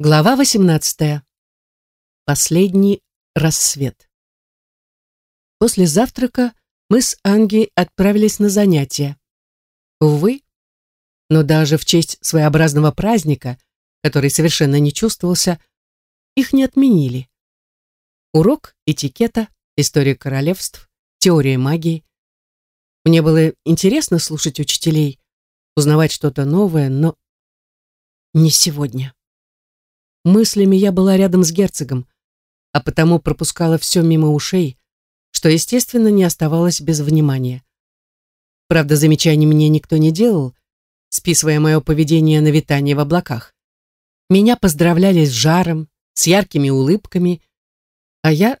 Глава 18. Последний рассвет. После завтрака мы с Анги отправились на занятия. Увы, но даже в честь своеобразного праздника, который совершенно не чувствовался, их не отменили. Урок этикета, история королевств, теория магии. Мне было интересно слушать учителей, узнавать что-то новое, но не сегодня. Мыслями я была рядом с герцогом, а потому пропускала все мимо ушей, что, естественно, не оставалось без внимания. Правда, замечаний мне никто не делал, списывая мое поведение на витание в облаках. Меня поздравляли с жаром, с яркими улыбками, а я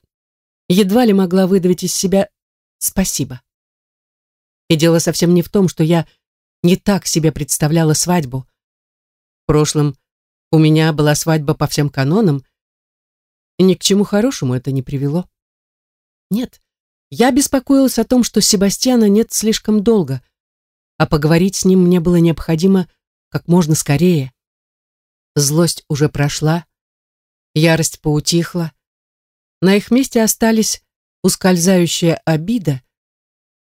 едва ли могла выдавить из себя «спасибо». И дело совсем не в том, что я не так себе представляла свадьбу. В прошлом у меня была свадьба по всем канонам, и ни к чему хорошему это не привело. Нет, я беспокоилась о том, что Себастьяна нет слишком долго, а поговорить с ним мне было необходимо как можно скорее. Злость уже прошла, ярость поутихла, на их месте остались ускользающая обида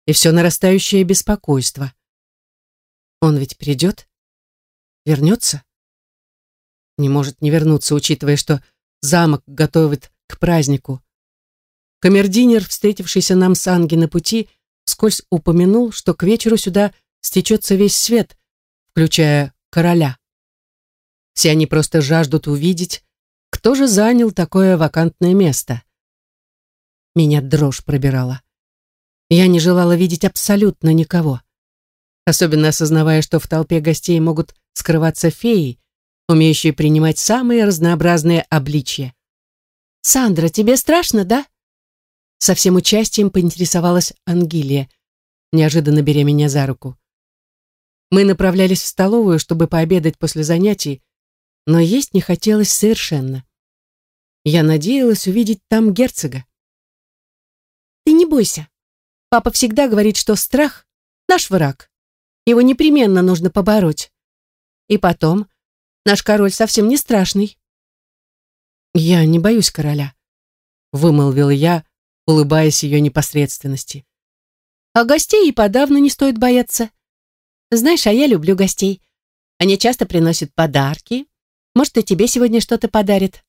и все нарастающее беспокойство. Он ведь придет? Вернется? Не может не вернуться, учитывая, что замок готовит к празднику. Камердинер, встретившийся нам с Анги на пути, вскользь упомянул, что к вечеру сюда стечется весь свет, включая короля. Все они просто жаждут увидеть, кто же занял такое вакантное место. Меня дрожь пробирала. Я не желала видеть абсолютно никого. Особенно осознавая, что в толпе гостей могут скрываться феи, умеющие принимать самые разнообразные обличья. «Сандра, тебе страшно, да?» Со всем участием поинтересовалась Ангелия, неожиданно беря меня за руку. Мы направлялись в столовую, чтобы пообедать после занятий, но есть не хотелось совершенно. Я надеялась увидеть там герцога. «Ты не бойся. Папа всегда говорит, что страх — наш враг. Его непременно нужно побороть. И потом, Наш король совсем не страшный». «Я не боюсь короля», — вымолвил я, улыбаясь ее непосредственности. «А гостей и подавно не стоит бояться. Знаешь, а я люблю гостей. Они часто приносят подарки. Может, и тебе сегодня что-то подарят».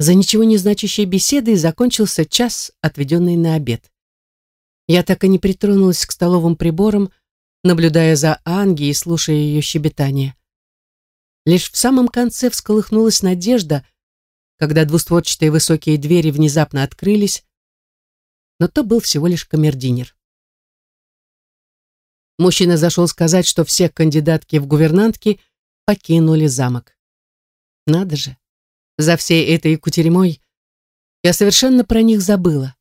За ничего не значащей беседой закончился час, отведенный на обед. Я так и не притронулась к столовым приборам, наблюдая за Анги и слушая ее щебетание. Лишь в самом конце всколыхнулась надежда, когда двустворчатые высокие двери внезапно открылись, но то был всего лишь камердинер. Мужчина зашел сказать, что все кандидатки в гувернантки покинули замок. Надо же, за всей этой кутерьмой я совершенно про них забыла.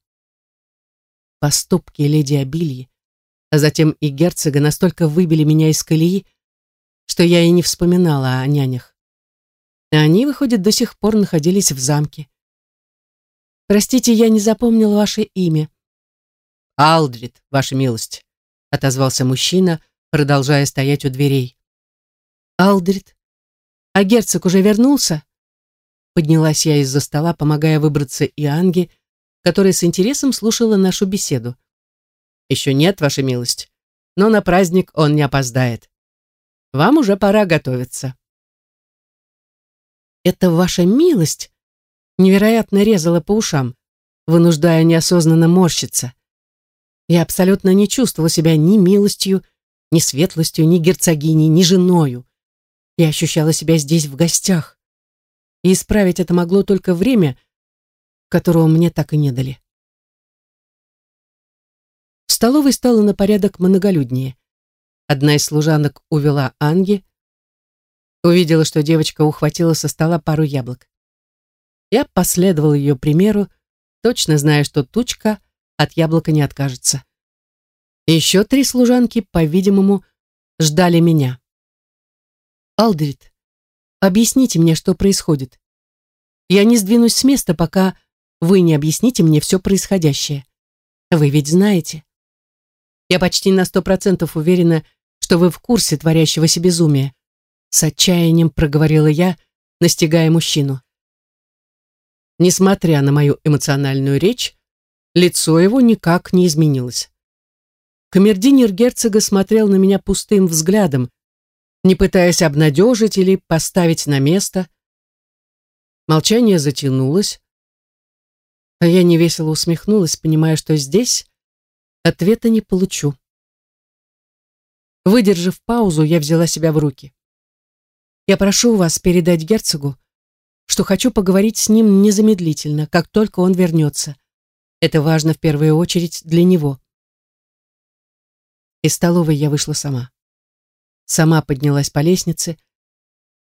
Поступки леди Абильи, а затем и герцога настолько выбили меня из колеи, что я и не вспоминала о нянях. Они, выходит, до сих пор находились в замке. «Простите, я не запомнил ваше имя». «Алдрид, ваша милость», — отозвался мужчина, продолжая стоять у дверей. «Алдрид? А герцог уже вернулся?» Поднялась я из-за стола, помогая выбраться и Анге, которая с интересом слушала нашу беседу. «Еще нет, ваша милость, но на праздник он не опоздает. Вам уже пора готовиться. Это ваша милость невероятно резала по ушам, вынуждая неосознанно морщиться. Я абсолютно не чувствовала себя ни милостью, ни светлостью, ни герцогиней, ни женою. Я ощущала себя здесь в гостях. И исправить это могло только время, которого мне так и не дали. В столовой стало на порядок многолюднее. Одна из служанок увела Анги. Увидела, что девочка ухватила со стола пару яблок. Я последовал ее примеру, точно зная, что тучка от яблока не откажется. Еще три служанки, по-видимому, ждали меня. «Алдрид, объясните мне, что происходит. Я не сдвинусь с места, пока вы не объясните мне все происходящее. Вы ведь знаете. Я почти на сто процентов уверена, что вы в курсе творящегося безумия. С отчаянием проговорила я, настигая мужчину. Несмотря на мою эмоциональную речь, лицо его никак не изменилось. Камердинер герцога смотрел на меня пустым взглядом, не пытаясь обнадежить или поставить на место. Молчание затянулось, а я невесело усмехнулась, понимая, что здесь ответа не получу. Выдержав паузу, я взяла себя в руки. «Я прошу вас передать герцогу, что хочу поговорить с ним незамедлительно, как только он вернется. Это важно в первую очередь для него». Из столовой я вышла сама. Сама поднялась по лестнице,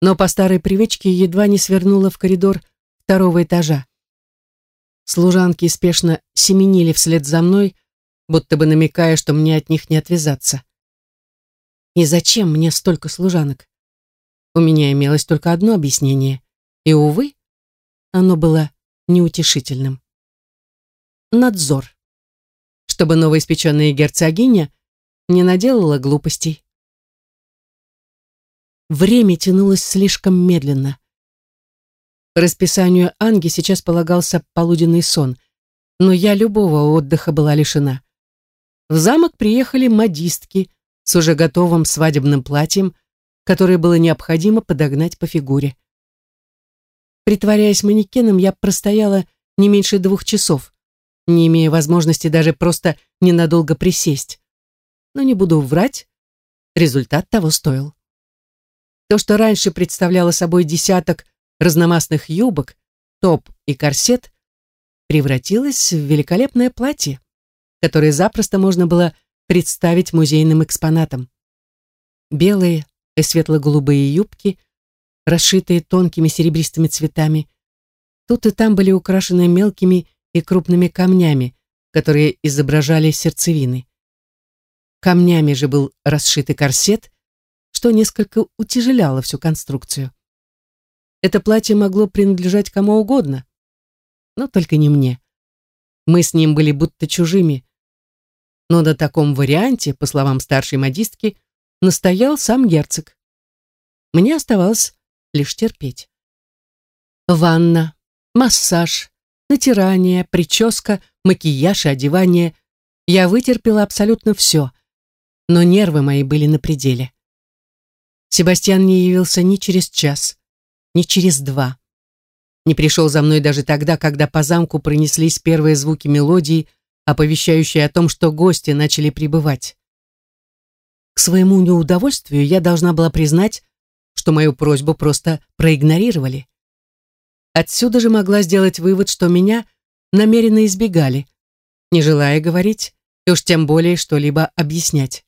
но по старой привычке едва не свернула в коридор второго этажа. Служанки спешно семенили вслед за мной, будто бы намекая, что мне от них не отвязаться. И зачем мне столько служанок? У меня имелось только одно объяснение, и, увы, оно было неутешительным. Надзор. Чтобы новоиспеченная герцогиня не наделала глупостей. Время тянулось слишком медленно. По расписанию Анги сейчас полагался полуденный сон, но я любого отдыха была лишена. В замок приехали модистки с уже готовым свадебным платьем, которое было необходимо подогнать по фигуре. Притворяясь манекеном, я простояла не меньше двух часов, не имея возможности даже просто ненадолго присесть но не буду врать, результат того стоил. То, что раньше представляло собой десяток разномастных юбок, топ и корсет, превратилось в великолепное платье, которое запросто можно было представить музейным экспонатом. Белые и светло-голубые юбки, расшитые тонкими серебристыми цветами, тут и там были украшены мелкими и крупными камнями, которые изображали сердцевины. Камнями же был расшитый корсет, что несколько утяжеляло всю конструкцию. Это платье могло принадлежать кому угодно, но только не мне. Мы с ним были будто чужими. Но на таком варианте, по словам старшей модистки, настоял сам герцог. Мне оставалось лишь терпеть. Ванна, массаж, натирание, прическа, макияж и одевание. Я вытерпела абсолютно все но нервы мои были на пределе. Себастьян не явился ни через час, ни через два. Не пришел за мной даже тогда, когда по замку пронеслись первые звуки мелодии, оповещающие о том, что гости начали прибывать. К своему неудовольствию я должна была признать, что мою просьбу просто проигнорировали. Отсюда же могла сделать вывод, что меня намеренно избегали, не желая говорить и уж тем более что-либо объяснять.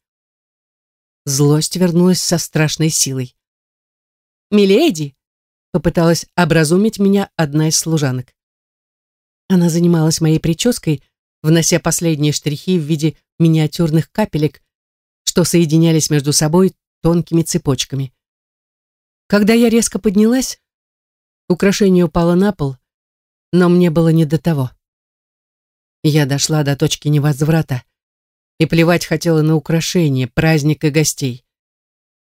Злость вернулась со страшной силой. «Миледи!» — попыталась образумить меня одна из служанок. Она занималась моей прической, внося последние штрихи в виде миниатюрных капелек, что соединялись между собой тонкими цепочками. Когда я резко поднялась, украшение упало на пол, но мне было не до того. Я дошла до точки невозврата и плевать хотела на украшения, праздник и гостей.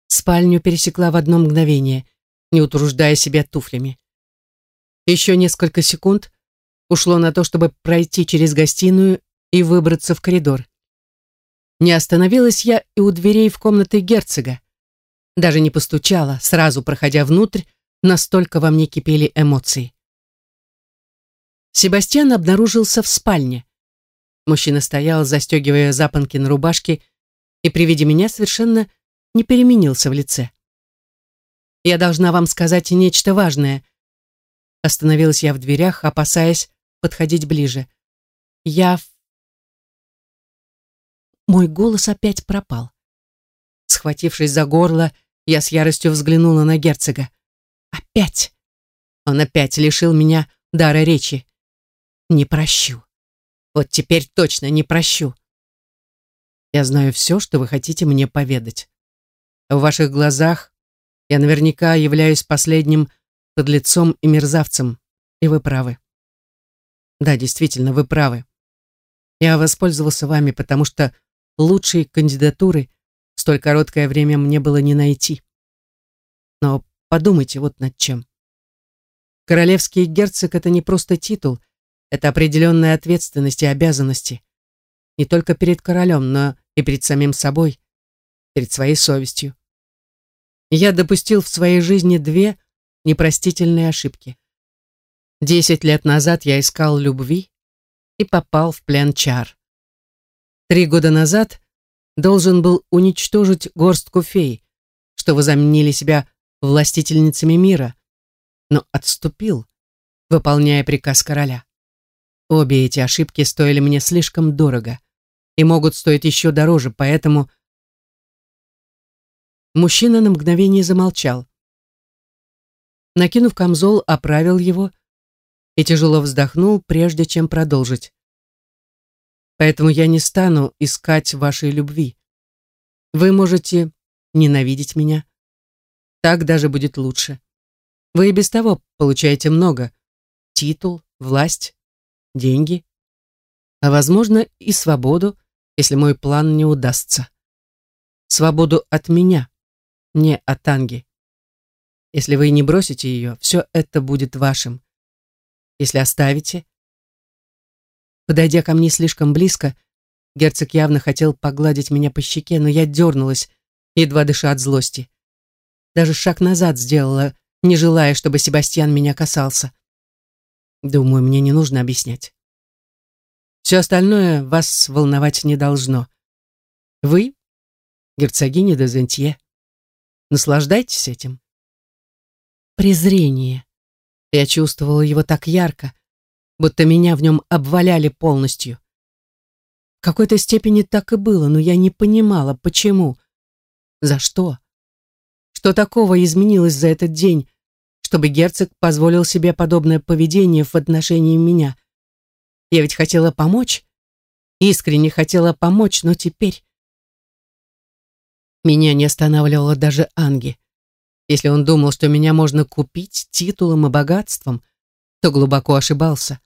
Спальню пересекла в одно мгновение, не утруждая себя туфлями. Еще несколько секунд ушло на то, чтобы пройти через гостиную и выбраться в коридор. Не остановилась я и у дверей в комнаты герцога. Даже не постучала, сразу проходя внутрь, настолько во мне кипели эмоции. Себастьян обнаружился в спальне. Мужчина стоял, застегивая запонки на рубашке, и при виде меня совершенно не переменился в лице. «Я должна вам сказать нечто важное». Остановилась я в дверях, опасаясь подходить ближе. «Я...» Мой голос опять пропал. Схватившись за горло, я с яростью взглянула на герцога. «Опять!» Он опять лишил меня дара речи. «Не прощу». Вот теперь точно не прощу. Я знаю все, что вы хотите мне поведать. В ваших глазах я наверняка являюсь последним подлецом и мерзавцем, и вы правы. Да, действительно, вы правы. Я воспользовался вами, потому что лучшей кандидатуры в столь короткое время мне было не найти. Но подумайте вот над чем. Королевский герцог — это не просто титул, это определенная ответственность и обязанности. Не только перед королем, но и перед самим собой, перед своей совестью. Я допустил в своей жизни две непростительные ошибки. Десять лет назад я искал любви и попал в плен чар. Три года назад должен был уничтожить горстку фей, что возомнили себя властительницами мира, но отступил, выполняя приказ короля. Обе эти ошибки стоили мне слишком дорого и могут стоить еще дороже, поэтому... Мужчина на мгновение замолчал. Накинув камзол, оправил его и тяжело вздохнул, прежде чем продолжить. Поэтому я не стану искать вашей любви. Вы можете ненавидеть меня. Так даже будет лучше. Вы и без того получаете много. Титул, власть, деньги. А возможно и свободу, если мой план не удастся. Свободу от меня, не от Анги. Если вы не бросите ее, все это будет вашим. Если оставите... Подойдя ко мне слишком близко, герцог явно хотел погладить меня по щеке, но я дернулась, едва дыша от злости. Даже шаг назад сделала, не желая, чтобы Себастьян меня касался. Думаю, мне не нужно объяснять. Все остальное вас волновать не должно. Вы, герцогиня де наслаждайтесь этим. Презрение. Я чувствовала его так ярко, будто меня в нем обваляли полностью. В какой-то степени так и было, но я не понимала, почему, за что. Что такого изменилось за этот день, чтобы герцог позволил себе подобное поведение в отношении меня. Я ведь хотела помочь, искренне хотела помочь, но теперь... Меня не останавливала даже Анги. Если он думал, что меня можно купить титулом и богатством, то глубоко ошибался.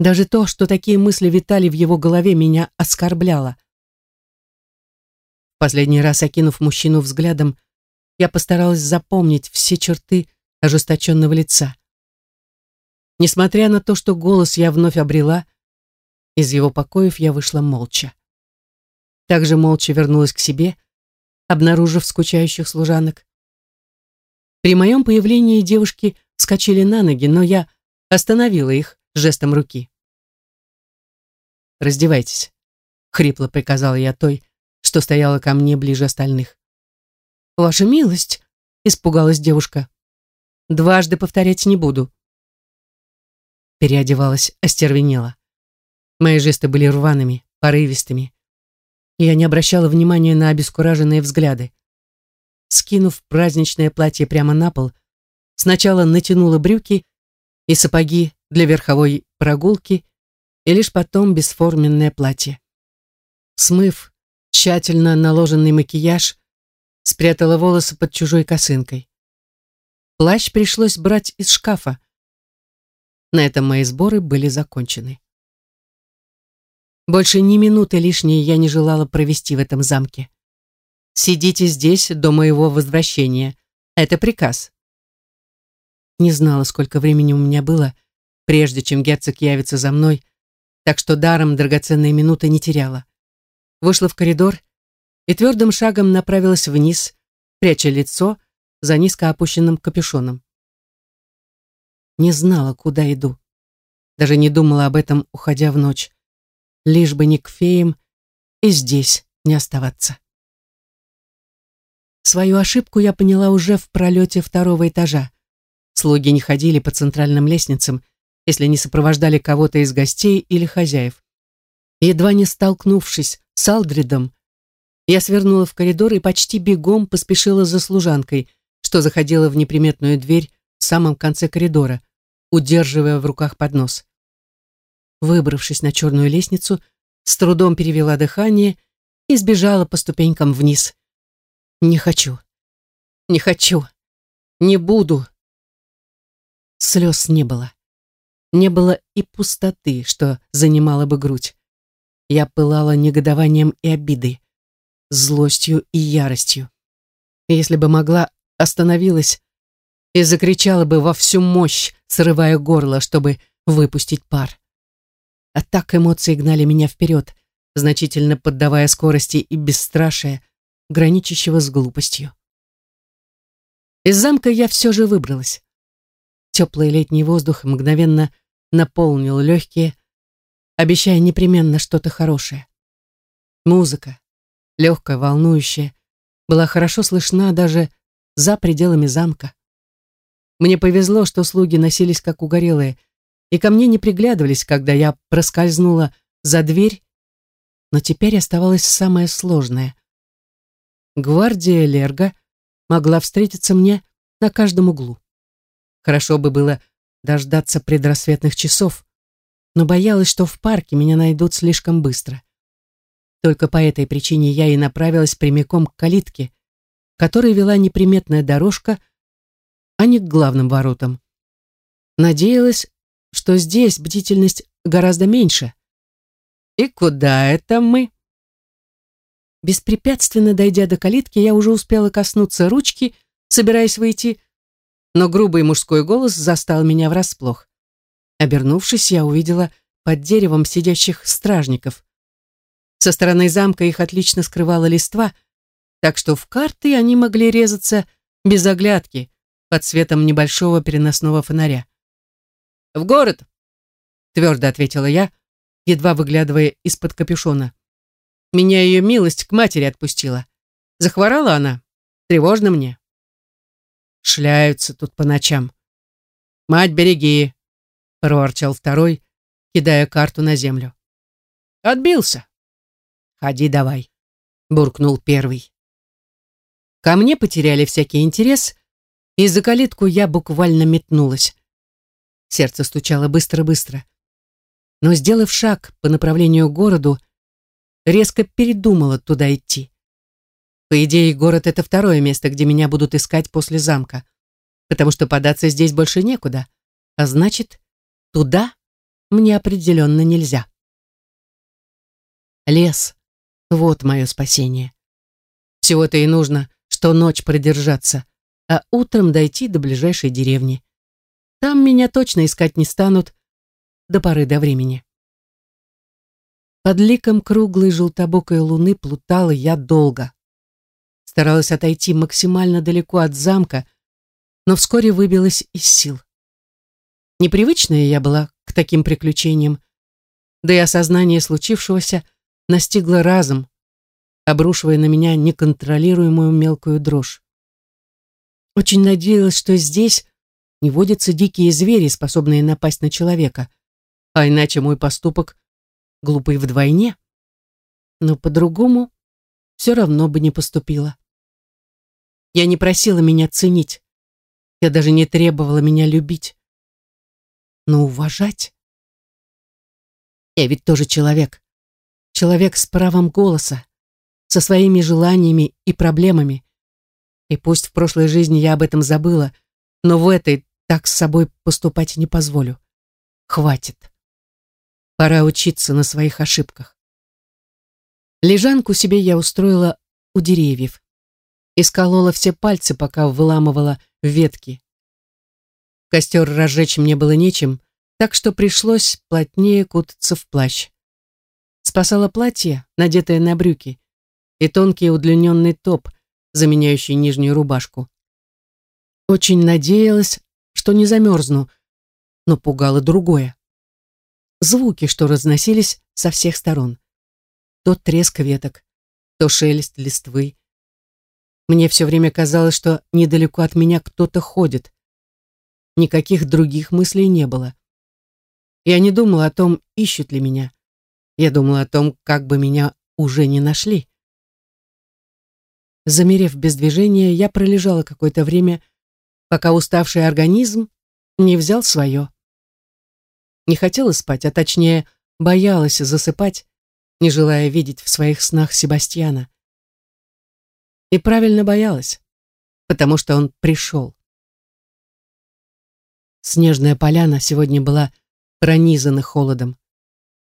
Даже то, что такие мысли витали в его голове, меня оскорбляло. Последний раз окинув мужчину взглядом, я постаралась запомнить все черты ожесточенного лица. Несмотря на то, что голос я вновь обрела, из его покоев я вышла молча. Также молча вернулась к себе, обнаружив скучающих служанок. При моем появлении девушки вскочили на ноги, но я остановила их жестом руки. «Раздевайтесь», — хрипло приказала я той, что стояла ко мне ближе остальных. «Ваша милость», — испугалась девушка. Дважды повторять не буду. Переодевалась, остервенела. Мои жесты были рваными, порывистыми. Я не обращала внимания на обескураженные взгляды. Скинув праздничное платье прямо на пол, сначала натянула брюки и сапоги для верховой прогулки, и лишь потом бесформенное платье. Смыв тщательно наложенный макияж, спрятала волосы под чужой косынкой. Плащ пришлось брать из шкафа. На этом мои сборы были закончены. Больше ни минуты лишней я не желала провести в этом замке. Сидите здесь до моего возвращения. Это приказ. Не знала, сколько времени у меня было, прежде чем герцог явится за мной, так что даром драгоценные минуты не теряла. Вышла в коридор и твердым шагом направилась вниз, пряча лицо за низко опущенным капюшоном. Не знала, куда иду. Даже не думала об этом, уходя в ночь. Лишь бы не к феям и здесь не оставаться. Свою ошибку я поняла уже в пролете второго этажа. Слуги не ходили по центральным лестницам, если не сопровождали кого-то из гостей или хозяев. Едва не столкнувшись с Алдридом, я свернула в коридор и почти бегом поспешила за служанкой, что заходила в неприметную дверь в самом конце коридора, удерживая в руках поднос. Выбравшись на черную лестницу, с трудом перевела дыхание и сбежала по ступенькам вниз. Не хочу. Не хочу. Не буду. Слез не было. Не было и пустоты, что занимала бы грудь. Я пылала негодованием и обидой, злостью и яростью. Если бы могла, остановилась, и закричала бы во всю мощь, срывая горло, чтобы выпустить пар. А так эмоции гнали меня вперед, значительно поддавая скорости и бесстрашие, граничащего с глупостью. Из замка я все же выбралась. Теплый летний воздух мгновенно наполнил легкие, обещая непременно что-то хорошее. Музыка, легкая, волнующая, была хорошо слышна даже за пределами замка. Мне повезло, что слуги носились как угорелые, и ко мне не приглядывались, когда я проскользнула за дверь, но теперь оставалось самое сложное. Гвардия Лерга могла встретиться мне на каждом углу. Хорошо бы было дождаться предрассветных часов, но боялась, что в парке меня найдут слишком быстро. Только по этой причине я и направилась прямиком к калитке, которой вела неприметная дорожка, а не к главным воротам. Надеялась, что здесь бдительность гораздо меньше. «И куда это мы?» Беспрепятственно дойдя до калитки, я уже успела коснуться ручки, собираясь выйти, но грубый мужской голос застал меня врасплох. Обернувшись, я увидела под деревом сидящих стражников. Со стороны замка их отлично скрывала листва, так что в карты они могли резаться без оглядки под светом небольшого переносного фонаря. «В город!» — твердо ответила я, едва выглядывая из-под капюшона. Меня ее милость к матери отпустила. Захворала она. Тревожно мне. Шляются тут по ночам. «Мать, береги!» — проворчал второй, кидая карту на землю. «Отбился!» «Ходи давай!» — буркнул первый. Ко мне потеряли всякий интерес, и за калитку я буквально метнулась. Сердце стучало быстро-быстро. Но, сделав шаг по направлению к городу, резко передумала туда идти. По идее, город — это второе место, где меня будут искать после замка, потому что податься здесь больше некуда, а значит, туда мне определенно нельзя. Лес — вот мое спасение. Всего-то и нужно, что ночь продержаться, а утром дойти до ближайшей деревни. Там меня точно искать не станут до поры до времени. Под ликом круглой желтобокой луны плутала я долго старалась отойти максимально далеко от замка, но вскоре выбилась из сил. Непривычная я была к таким приключениям, да и осознание случившегося настигло разом, обрушивая на меня неконтролируемую мелкую дрожь. Очень надеялась, что здесь не водятся дикие звери, способные напасть на человека, а иначе мой поступок глупый вдвойне. Но по-другому все равно бы не поступила. Я не просила меня ценить. Я даже не требовала меня любить. Но уважать? Я ведь тоже человек. Человек с правом голоса, со своими желаниями и проблемами. И пусть в прошлой жизни я об этом забыла, но в этой так с собой поступать не позволю. Хватит. Пора учиться на своих ошибках. Лежанку себе я устроила у деревьев и сколола все пальцы, пока выламывала ветки. Костер разжечь мне было нечем, так что пришлось плотнее кутаться в плащ. Спасало платье, надетое на брюки, и тонкий удлиненный топ, заменяющий нижнюю рубашку. Очень надеялась, что не замерзну, но пугало другое. Звуки, что разносились со всех сторон. То треск веток, то шелест листвы, мне все время казалось, что недалеко от меня кто-то ходит. Никаких других мыслей не было. Я не думала о том, ищут ли меня. Я думала о том, как бы меня уже не нашли. Замерев без движения, я пролежала какое-то время, пока уставший организм не взял свое. Не хотела спать, а точнее, боялась засыпать, не желая видеть в своих снах Себастьяна. И правильно боялась, потому что он пришел. Снежная поляна сегодня была пронизана холодом.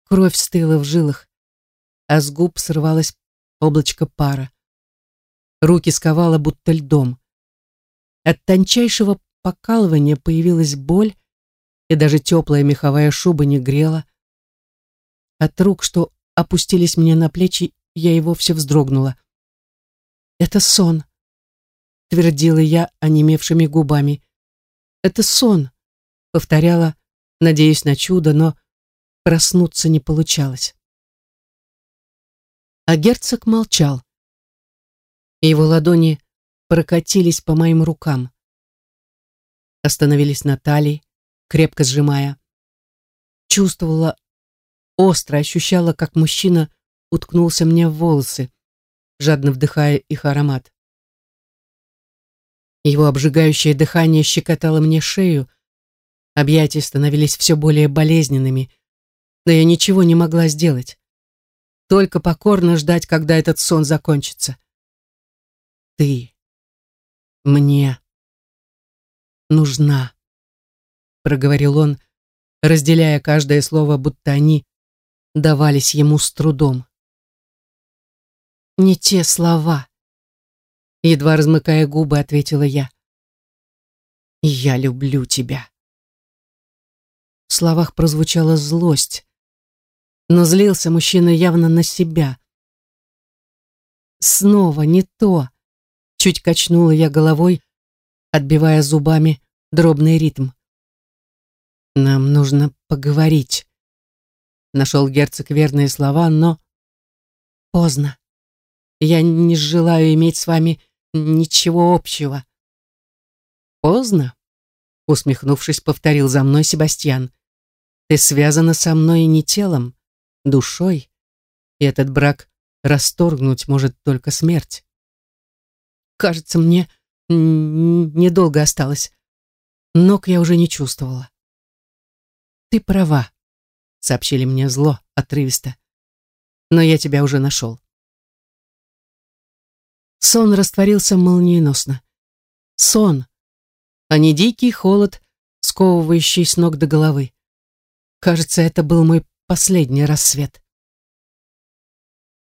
Кровь стыла в жилах, а с губ срывалось облачко пара. Руки сковало будто льдом. От тончайшего покалывания появилась боль, и даже теплая меховая шуба не грела. От рук, что опустились мне на плечи, я и вовсе вздрогнула. «Это сон», — твердила я онемевшими губами. «Это сон», — повторяла, надеясь на чудо, но проснуться не получалось. А герцог молчал. Его ладони прокатились по моим рукам. Остановились на талии, крепко сжимая. Чувствовала, остро ощущала, как мужчина уткнулся мне в волосы, жадно вдыхая их аромат. Его обжигающее дыхание щекотало мне шею, объятия становились все более болезненными, но я ничего не могла сделать. Только покорно ждать, когда этот сон закончится. Ты мне нужна, проговорил он, разделяя каждое слово, будто они давались ему с трудом. Не те слова, едва размыкая губы, ответила я. Я люблю тебя. В словах прозвучала злость, но злился мужчина явно на себя. Снова не то. Чуть качнула я головой, отбивая зубами дробный ритм. Нам нужно поговорить. Нашел герцог верные слова, но поздно. Я не желаю иметь с вами ничего общего. Поздно, усмехнувшись, повторил за мной Себастьян. Ты связана со мной не телом, душой, и этот брак расторгнуть может только смерть. Кажется, мне недолго осталось. Ног я уже не чувствовала. «Ты права», — сообщили мне зло, отрывисто. «Но я тебя уже нашел». Сон растворился молниеносно. Сон, а не дикий холод, сковывающий с ног до головы. Кажется, это был мой последний рассвет.